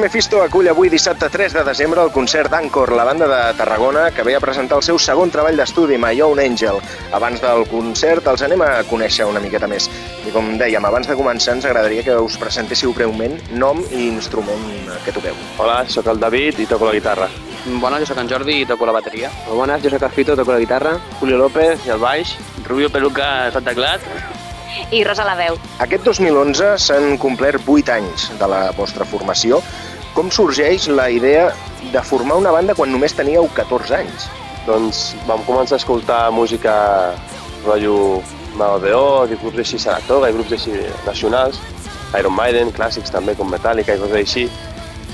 Mephisto acull avui dissabte 3 de desembre el concert d'Ancor, la banda de Tarragona, que ve a presentar el seu segon treball d'estudi, My Own Angel. Abans del concert els anem a conèixer una miqueta més. I com dèiem, abans de començar ens agradaria que us presentéssiu breument nom i instrument que toqueu. Hola, sóc el David i toco la guitarra. Bona, jo sóc en Jordi i toco la bateria. Bones, jo soc el Fito, toco la guitarra. Julio López i el baix. Rubio Peluca al teclat. i Rosa la veu. Aquest 2011 s'han complert 8 anys de la vostra formació. Com sorgeix la idea de formar una banda quan només teníeu 14 anys? Doncs vam començar a escoltar música rotllo Mago de Oz i grups així Saratoga i grups així nacionals, Iron Maiden, clàssics també com Metallica i coses així.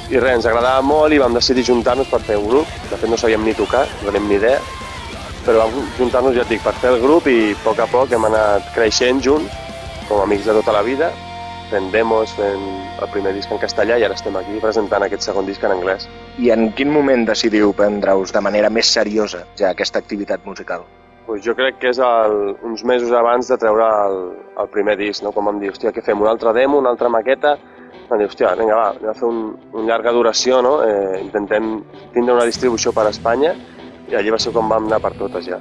I res, ens agradava molt i vam decidir juntar-nos per fer un grup. De fet no sabíem ni tocar, no teníem ni idea, però vam juntar-nos, ja et dic, per fer el grup i a poc a poc hem anat creixent junts, com amics de tota la vida, fent demos, fent el primer disc en castellà i ara estem aquí presentant aquest segon disc en anglès. I en quin moment decidiu prendre-us de manera més seriosa ja aquesta activitat musical? Pues jo crec que és el, uns mesos abans de treure el, el primer disc, no? com vam dir, hòstia, què fem, una altra demo, una altra maqueta? Vam dir, hòstia, vinga, va, anem a fer un, un llarga duració, no? eh, intentem tindre una distribució per a Espanya i allí va ser com vam anar per totes ja.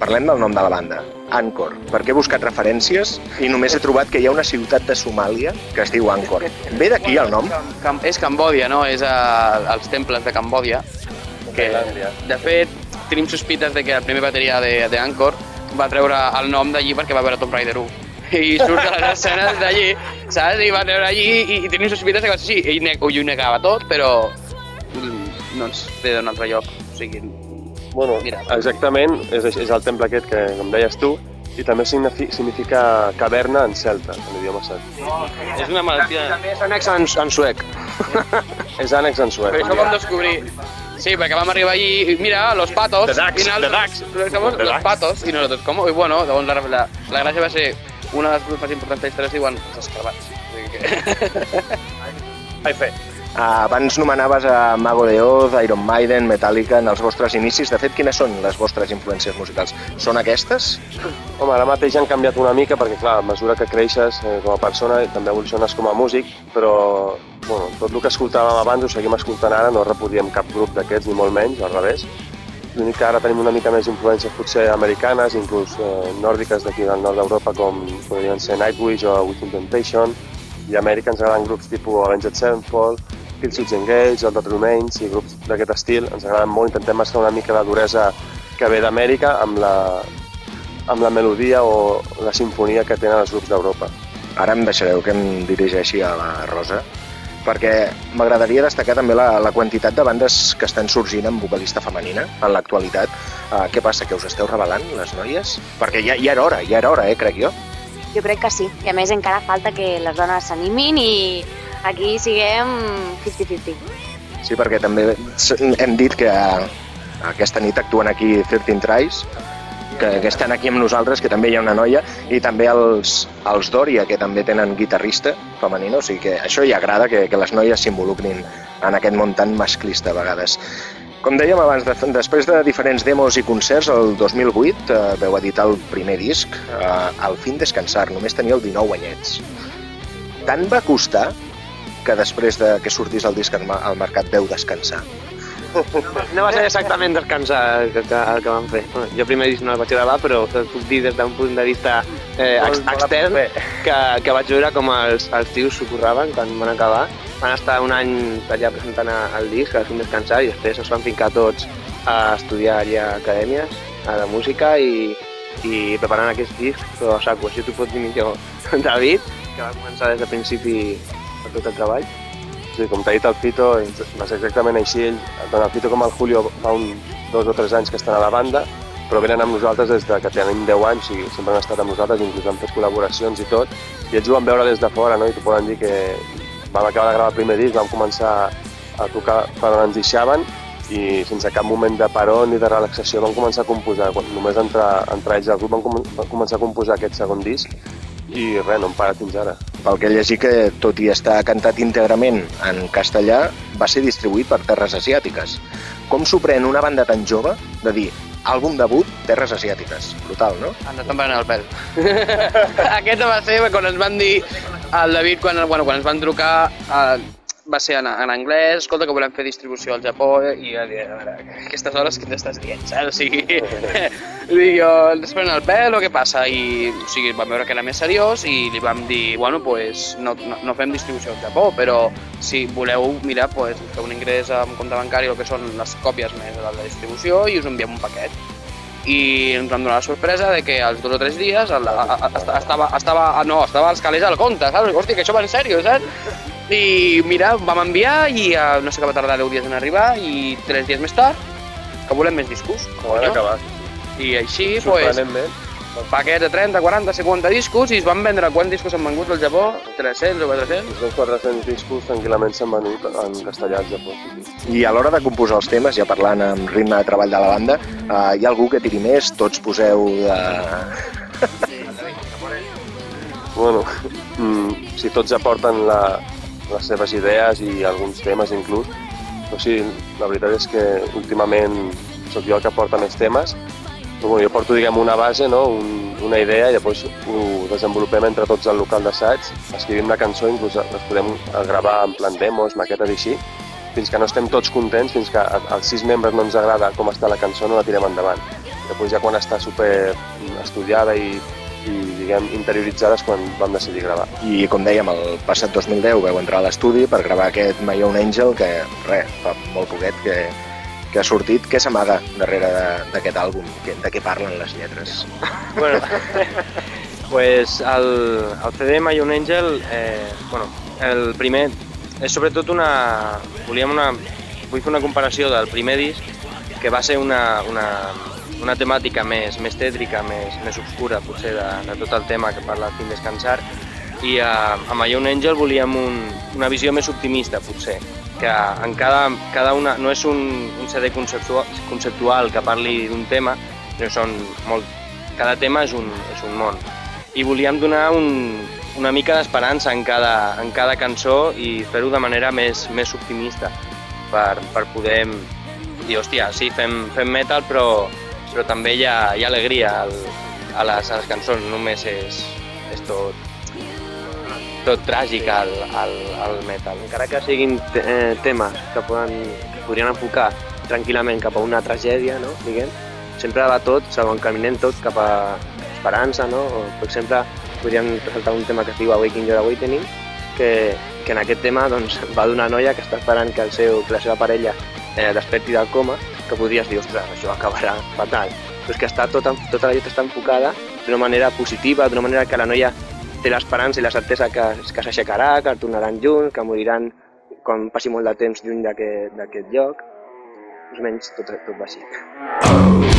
Parlem del nom de la banda, Angkor. perquè he buscat referències i només he trobat que hi ha una ciutat de Somàlia que es diu Angkor. Ve d'aquí el nom? Cam és Cambòdia, no? És a, als temples de Cambòdia. Que, de fet, tenim sospites de que el primer bateria de, de Angkor va treure el nom d'allí perquè va veure Tomb Raider 1. I surt a les escenes d'allí, saps? I va treure allí i, i tenim sospites de que sí, ell, ho negava tot, però no ens ve d'un altre lloc. O sigui, Bueno, Mira. exactament, és, és el temple aquest que, com deies tu, i també signifi, significa caverna en celta, en l'idioma celta. és una malaltia... També és annex en, en suec. És ànex en suec. Però això ho vam descobrir. Sí, perquè vam arribar allí i mira, los patos. The ducks, ducks. Somos The los ducks. patos. I nosaltres, com? I bueno, llavors la, la, la gràcia va ser una de les coses més importants de la història es diuen els que... Ai, fe. Ah, abans nomenaves a Mago de Oz, Iron Maiden, Metallica en els vostres inicis. De fet, quines són les vostres influències musicals? Són aquestes? Home, ara mateix han canviat una mica perquè, clar, a mesura que creixes eh, com a persona també evoluciones com a músic, però bueno, tot el que escoltàvem abans ho seguim escoltant ara, no repudiem cap grup d'aquests, ni molt menys, al revés. L'únic que ara tenim una mica més influències potser americanes, inclús eh, nòrdiques d'aquí del nord d'Europa, com podrien ser Nightwish o Within Temptation, i a Amèrica ens agraden grups tipus Avenged Sevenfold, Killswitch Engage, el Dead Remains i grups d'aquest estil. Ens agraden molt, intentem mesclar una mica la duresa que ve d'Amèrica amb la, amb la melodia o la sinfonia que tenen els grups d'Europa. Ara em deixareu que em dirigeixi a la Rosa, perquè m'agradaria destacar també la, la quantitat de bandes que estan sorgint amb vocalista femenina en l'actualitat. Uh, què passa, que us esteu revelant, les noies? Perquè ja, ja era hora, ja era hora, eh, crec jo. Jo crec que sí. I a més encara falta que les dones s'animin i aquí siguem 50-50. Sí, perquè també hem dit que aquesta nit actuen aquí 13 Tries, que, que estan aquí amb nosaltres, que també hi ha una noia, i també els, els Doria, que també tenen guitarrista femenina, o sigui que això ja agrada que, que les noies s'involucrin en aquest món tan masclista a vegades. Com dèiem abans, de, després de diferents demos i concerts, el 2008 eh, veu editar el primer disc, eh, Al fin descansar, només teníeu 19 anyets. Tant va costar que després de que sortís el disc al al mercat veu descansar. No va ser exactament descansar el que, el que vam fer. Bueno, jo primer disc no el vaig gravar, però puc dir des d'un punt de vista eh, ex extern que, que vaig veure com els, els tios s'ho curraven quan van acabar. Van estar un any allà presentant el disc, a fin descansar, i després es van fincar tots a estudiar allà a acadèmies a de música i, i preparant aquest disc, però saco, així t'ho pots dir millor David, que va començar des de principi tot el treball. Sí, com t'ha dit el Fito, va ser exactament així. Ell, tant el Fito com el Julio fa un, dos o tres anys que estan a la banda, però venen amb nosaltres des de que tenim 10 anys i sempre han estat amb nosaltres, inclús han fet col·laboracions i tot, i ells ho van veure des de fora, no? i t'ho poden dir que vam acabar de gravar el primer disc, vam començar a tocar per on ens deixaven i sense cap moment de paró ni de relaxació vam començar a composar. Quan només entrar, entrar ells al grup vam, com vam començar a composar aquest segon disc i res, no hem parat fins ara. Pel que llegí que, tot i estar cantat íntegrament en castellà, va ser distribuït per Terres Asiàtiques. Com s'ho pren una banda tan jove de dir àlbum debut, Terres Asiàtiques? Brutal, no? Ens estan prenent el pèl. Aquest va ser quan ens van dir al David, quan, bueno, quan ens van trucar, eh, va ser en, en anglès, escolta, que volem fer distribució al Japó, i jo dic, a veure, aquestes hores què t'estàs dient, saps? O sigui, dic jo, ens prenen el pèl o què passa? I, o sigui, vam veure que era més seriós i li vam dir, bueno, pues, no, no, no fem distribució al Japó, però si voleu, mira, pues, feu un ingrés amb compte bancari, el que són les còpies més de la distribució, i us enviem un paquet i ens vam donar la sorpresa de que als dos o tres dies a, a, a, estava, estava, no, estava als calés al compte, saps? Hòstia, que això va en sèrio, saps? I mira, vam enviar i uh, no sé que va tardar 10 dies en arribar i tres dies més tard que volem més discos. Com han Conyo. acabat. I així, pues, Sorprenentment. paquets de 30, 40, 50 discos i es van vendre quants discos han vengut al Japó? 300 o 400? Uns 400 discos tranquil·lament s'han venut en castellà al Japó. I a l'hora de composar els temes, ja parlant amb ritme de treball de la banda, eh, hi ha algú que tiri més, tots poseu de... Bueno, mm, si tots aporten la, les seves idees i alguns temes inclús, però sí, la veritat és que últimament sóc jo el que porta més temes, però bueno, jo porto diguem una base, no? Un, una idea i després ho desenvolupem entre tots al local d'assaig, escrivim la cançó, inclús les podem gravar en plan demos, maquetes i així, fins que no estem tots contents, fins que als sis membres no ens agrada com està la cançó, no la tirem endavant. Després ja quan està super estudiada i diguem, interioritzada és quan vam decidir gravar. I com dèiem, el passat 2010 veu entrar a l'estudi per gravar aquest My Own Angel, que res, fa molt poquet que, que ha sortit. Què s'amaga darrere d'aquest àlbum? De què parlen les lletres? Bueno, pues el, el CD My Own Angel, eh, bueno, el primer és sobretot una... Volíem una... Vull fer una comparació del primer disc, que va ser una, una, una temàtica més, més tètrica, més, més obscura, potser, de, de tot el tema que parla Fin Descansar, i a, a My Own Angel volíem un, una visió més optimista, potser, que en cada, cada una, no és un, un CD conceptual, conceptual que parli d'un tema, sinó són molt, cada tema és un, és un món. I volíem donar un, una mica d'esperança en, cada, en cada cançó i fer-ho de manera més, més optimista per, per poder dir, hòstia, sí, fem, fem metal, però, però també hi ha, hi ha alegria al, a, les, a les cançons, no només és, és tot, tot tràgic al, al, al metal. Encara que siguin eh, temes que, poden, que podrien enfocar tranquil·lament cap a una tragèdia, no? diguem, sempre va tot, segon caminem tot cap a esperança, no? O, per exemple, podríem presentar un tema que es diu Awakening Your Awakening, que, que en aquest tema doncs, va d'una noia que està esperant que, el seu, que la seva parella eh, desperti del coma, que podries dir, ostres, això acabarà fatal. Però és que està tota, tota la lletra està enfocada d'una manera positiva, d'una manera que la noia té l'esperança i la certesa que, que s'aixecarà, que tornaran junts, que moriran quan passi molt de temps lluny d'aquest lloc. Més o menys tot, tot va així.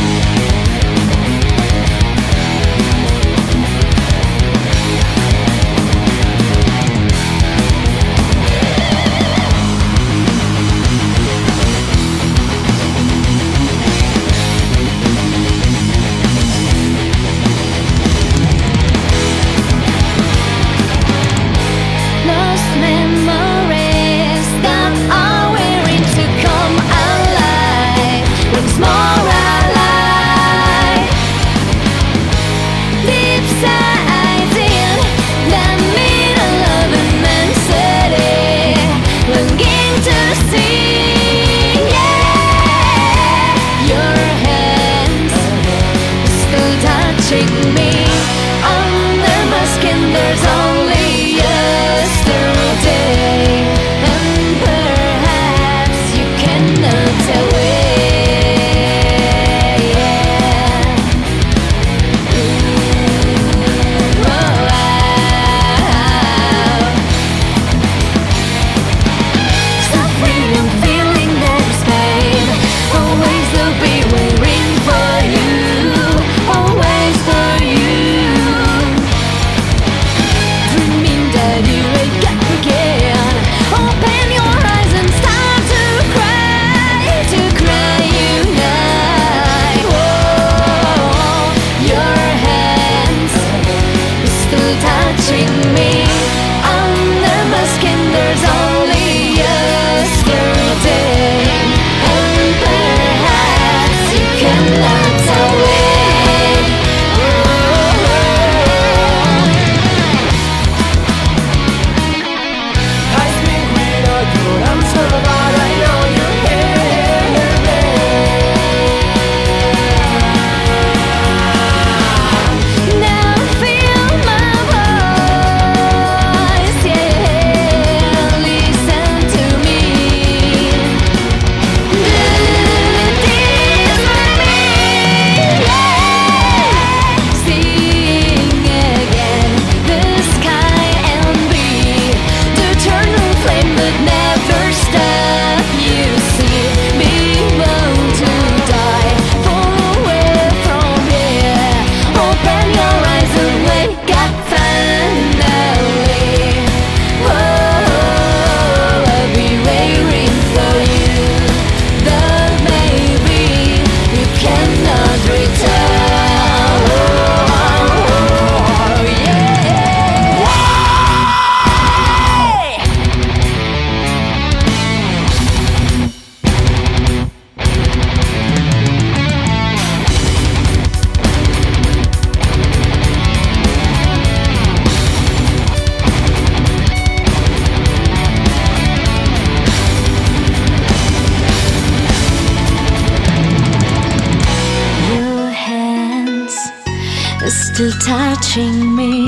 Touching me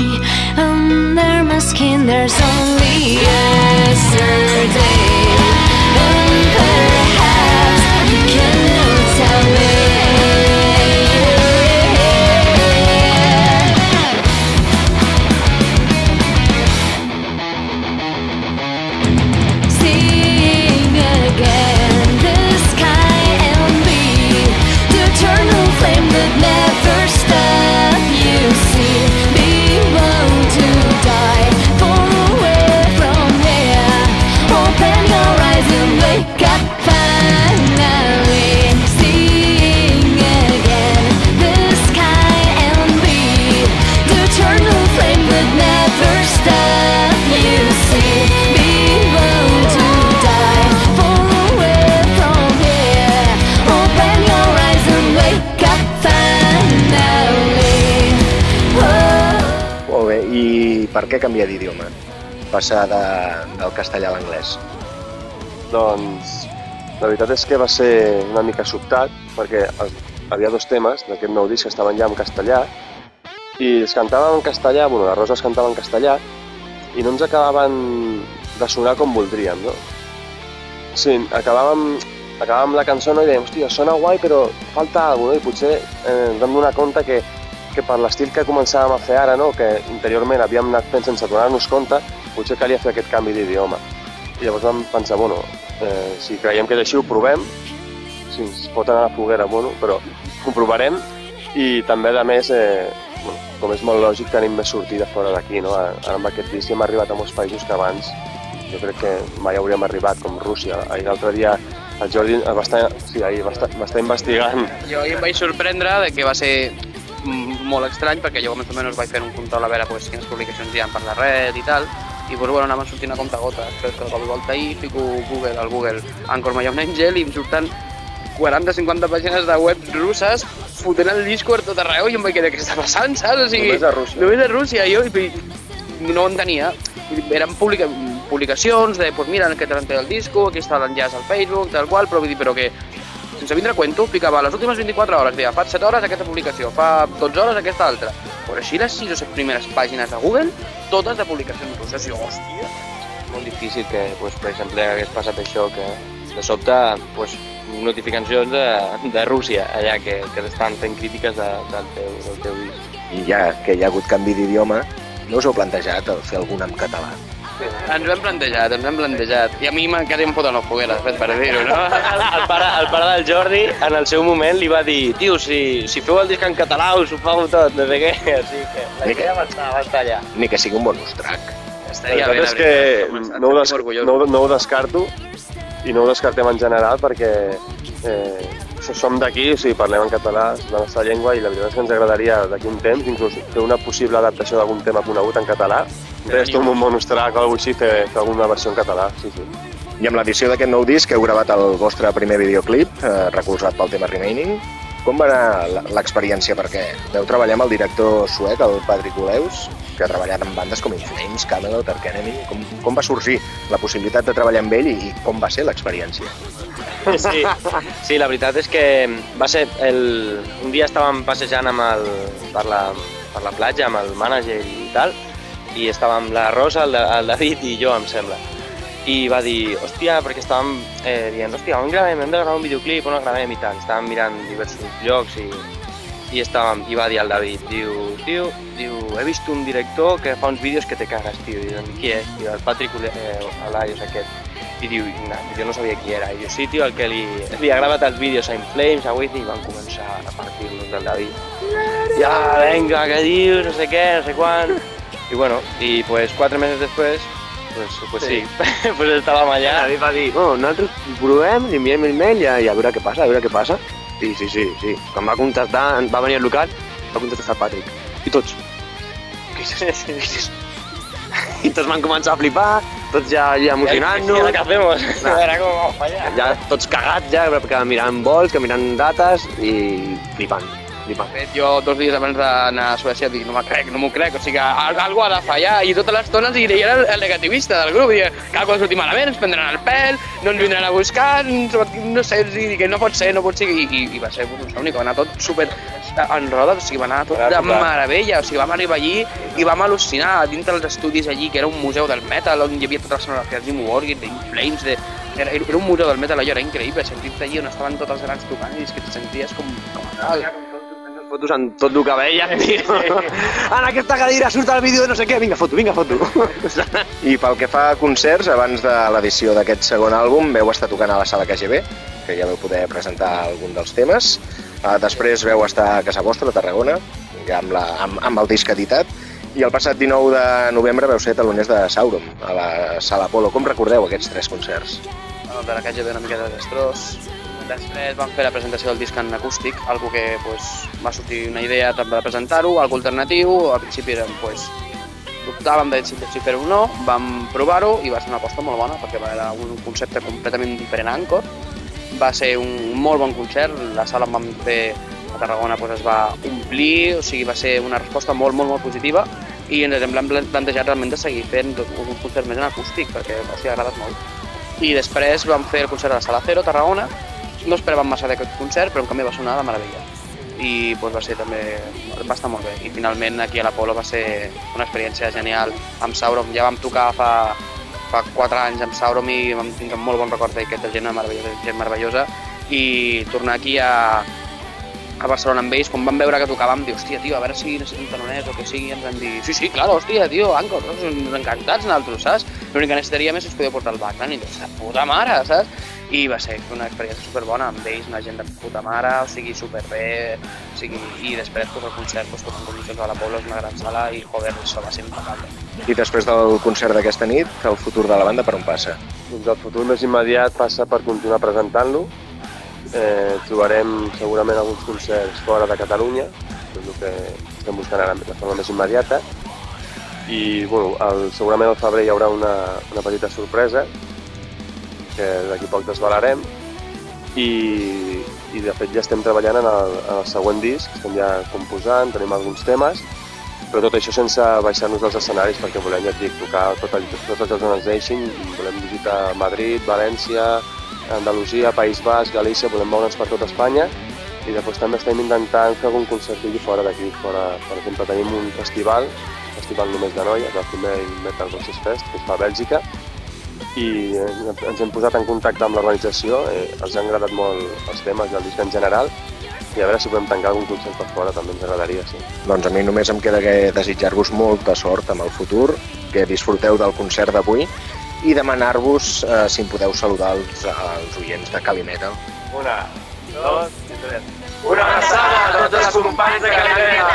under my skin. There's only yesterday, canviar d'idioma? Passar de, del castellà a l'anglès. Doncs la veritat és que va ser una mica sobtat perquè havia dos temes d'aquest nou disc que estaven ja en castellà i es cantaven en castellà, bueno, la Rosa es cantava en castellà i no ens acabaven de sonar com voldríem, no? Sí, acabàvem, acabàvem la cançó no? i dèiem, hòstia, sona guai però falta alguna cosa, no? I potser eh, ens vam donar compte que, que per l'estil que començàvem a fer ara, no? que interiorment havíem anat fent sense donar-nos compte, potser calia fer aquest canvi d'idioma. I llavors vam pensar, bueno, eh, si creiem que és així ho provem, si ens pot anar a la foguera, bueno, però ho provarem i també, a més, eh, bueno, com és molt lògic, tenim més sortida fora d'aquí, no? Ara amb aquest disc hem arribat a molts països que abans jo crec que mai hauríem arribat, com Rússia. Ahir l'altre dia el Jordi va estar, sí, va estar, va estar investigant Jo ahir em vaig sorprendre de que va ser molt estrany perquè jo més o menys vaig fer un control a veure pues, quines publicacions hi ha per la red i tal i pues, bueno, anaven sortint a compte gotes però és que de cop i volta ahir fico Google, al Google Anchor My Own Angel i em surten 40-50 pàgines de web russes fotent el Discord tot arreu i em vaig quedar, què està passant, saps? O sigui, Només a Rússia. Només a Rússia, jo i, no ho entenia. Eren publica, publicacions de, pues mira, que te el disco, aquí està l'enllaç al Facebook, tal qual, però vull dir, però que sense vindre a cuento, ficava les últimes 24 hores, deia, fa 7 hores aquesta publicació, fa 12 hores aquesta altra. Però així les 6 o 7 primeres pàgines de Google, totes de publicacions russes. I hòstia, molt difícil que, pues, per exemple, hagués passat això, que de sobte pues, notificacions de, de Rússia, allà que, que estan fent crítiques de, del, teu, del teu disc. I ja que hi ha hagut canvi d'idioma, no us heu plantejat fer algun en català? Ens ho hem plantejat, ens ho hem plantejat. I a mi quasi em foten les fogueres, fet per dir-ho, no? El pare, el pare del Jordi, en el seu moment, li va dir tio, si, si feu el disc en català us ho pago tot, no sé què. Així que la idea va estar, va estar allà. Ni que sigui un bonus track. La Estaria bé, veritat la és que veritat. no ho, des, no, no ho descarto i no ho descartem en general perquè eh, so- som d'aquí, o sigui, parlem en català, és la nostra llengua, i la veritat és que ens agradaria d'aquí un temps inclús fer una possible adaptació d'algun tema conegut en català. Res com un bonus track o alguna cosa així, fer, fer alguna versió en català, sí, sí. I amb l'edició d'aquest nou disc heu gravat el vostre primer videoclip, eh, recolzat pel tema Remaining. Com va anar l'experiència? Perquè veu treballar amb el director suec, el Patrick Oleus, que ha treballat amb bandes com In Flames, Camelot, Arch Enemy. Com, com va sorgir la possibilitat de treballar amb ell i, i com va ser l'experiència? Sí, sí, la veritat és que va ser el... un dia estàvem passejant amb el... per, la, per la platja amb el mànager i tal, i estàvem la Rosa, el, el David i jo, em sembla. I va dir, hòstia, perquè estàvem eh, dient, hòstia, on gravem? Hem de gravar un videoclip, on el gravem i tal. Estàvem mirant diversos llocs i, i estàvem, i va dir el David, diu, tio, diu, he vist un director que fa uns vídeos que te cagas, tio. I diu, qui és? Diu, el Patrick eh, Olaios aquest. I diu, no, jo no sabia qui era. I diu, sí, tio, el que li, li ha gravat els vídeos a Inflames, a Wiz, i van començar a partir-los del David. Ja, venga, què dius, no sé què, no sé quan. I bueno, i pues quatre mesos després, pues, pues sí, pues estàvem allà. David va dir, bueno, nosaltres provem, li enviem el mail i a, i a veure què passa, a veure què passa. Sí, sí, sí, sí. Quan va contestar, va venir al local, va contestar el Patrick. I tots. Què és això? Què és això? I tots van començar a flipar, tots ja, ja I ara emocionant-nos. què hacemos? Nah. Era com vamos allá. Ja tots cagats ja, que mirant vols, que mirant dates i flipant, flipant. De fet, jo dos dies abans d'anar a Suècia dic, no m'ho crec, no m'ho crec, o sigui, al- algú ha de fallar, i totes les tones i era el, negativista del grup, que alguna cosa sortir malament, ens prendran el pèl, no ens vindran a buscar, no sé, i dic, no pot ser, no pot ser, i, i, i va ser un somni, que va anar tot super enrodat, o sigui, va anar tot de meravella, o sigui, vam arribar allí i vam al·lucinar dintre dels estudis allí, que era un museu del metal, on hi havia totes les sonografies d'Imo Borgir, d'Inflames, de... Era, era un museu del metal, allò era increïble, sentir-te allí on estaven tots els grans tocant i és que et senties com, com a tal. Fotos amb tot el que veia, tio. en aquesta cadira surt el vídeo de no sé què, vinga, foto, vinga, foto. I pel que fa a concerts, abans de l'edició d'aquest segon àlbum, veu estar tocant a la sala KGB, que ja veu poder presentar algun dels temes. Uh, després veu estar a casa vostra, a Tarragona, ja amb, la, amb, amb el disc editat. I el passat 19 de novembre veu ser taloners de Sauron, a la Sala Apolo. Com recordeu aquests tres concerts? el de la caixa ve una mica desastrós. Després vam fer la presentació del disc en acústic, algo que pues, va sortir una idea també de presentar-ho, algo alternatiu, al principi érem, pues, dubtàvem de si, si fer-ho o no, vam provar-ho i va ser una aposta molt bona perquè era un concepte completament diferent a Anchor. Va ser un molt bon concert, la sala on vam fer a Tarragona pues, es va omplir, o sigui, va ser una resposta molt, molt, molt positiva i ens hem plan- plantejat realment de seguir fent un concert més en acústic perquè sigui, ha agradat molt i després vam fer el concert a la Sala Cero, Tarragona. No esperàvem massa d'aquest concert, però en canvi va sonar de meravella. I doncs, va ser també... va estar molt bé. I finalment aquí a l'Apolo va ser una experiència genial amb Sauron. Ja vam tocar fa, fa 4 anys amb Sauron i vam tenir molt bon record d'aquesta gent meravellosa, gent meravellosa. I tornar aquí a, a Barcelona amb ells, quan vam veure que tocàvem, dir, hòstia, tio, a veure si necessitem taloners o que sigui, ens van dir, sí, sí, clar, hòstia, tio, Anchor, no? encantats nosaltres, saps? L'únic que necessitaríem és si us podeu portar el background, i dius, de puta mare, saps? I va ser una experiència superbona amb ells, una gent de puta mare, o sigui, superbé, o sigui, i després pues, el concert, pues, com condicions a l'Apolo, és una gran sala, i joder, això va ser impecable. I després del concert d'aquesta nit, el futur de la banda per on passa? Doncs el futur més immediat passa per continuar presentant-lo. Eh, trobarem segurament alguns concerts fora de Catalunya, que és el que estem buscant ara de forma més immediata. I bueno, el, segurament al febrer hi haurà una, una petita sorpresa que d'aquí poc desvelarem. I, i de fet ja estem treballant en el, en el següent disc, estem ja composant, tenim alguns temes, però tot això sense baixar-nos dels escenaris perquè volem, ja dic, tocar tot el, tots els llocs on ens deixin, volem visitar Madrid, València, Andalusia, País Basc, Galícia, volem moure'ns per tot Espanya. I després també estem intentant fer algun concert fora d'aquí, fora, per exemple, tenim un festival, festival només de noies, el primer Metal Voices Fest, que es fa a Bèlgica, i eh, ens hem posat en contacte amb l'organització, eh, els han agradat molt els temes i el disc en general, i a veure si podem tancar algun concert per fora, també ens agradaria, sí. Doncs a mi només em queda que desitjar-vos molta sort amb el futur, que disfruteu del concert d'avui i demanar-vos eh, si em podeu saludar els, els oients de Calimetal. Una, dos i tres. Una abraçada a tots els companys de Calimera!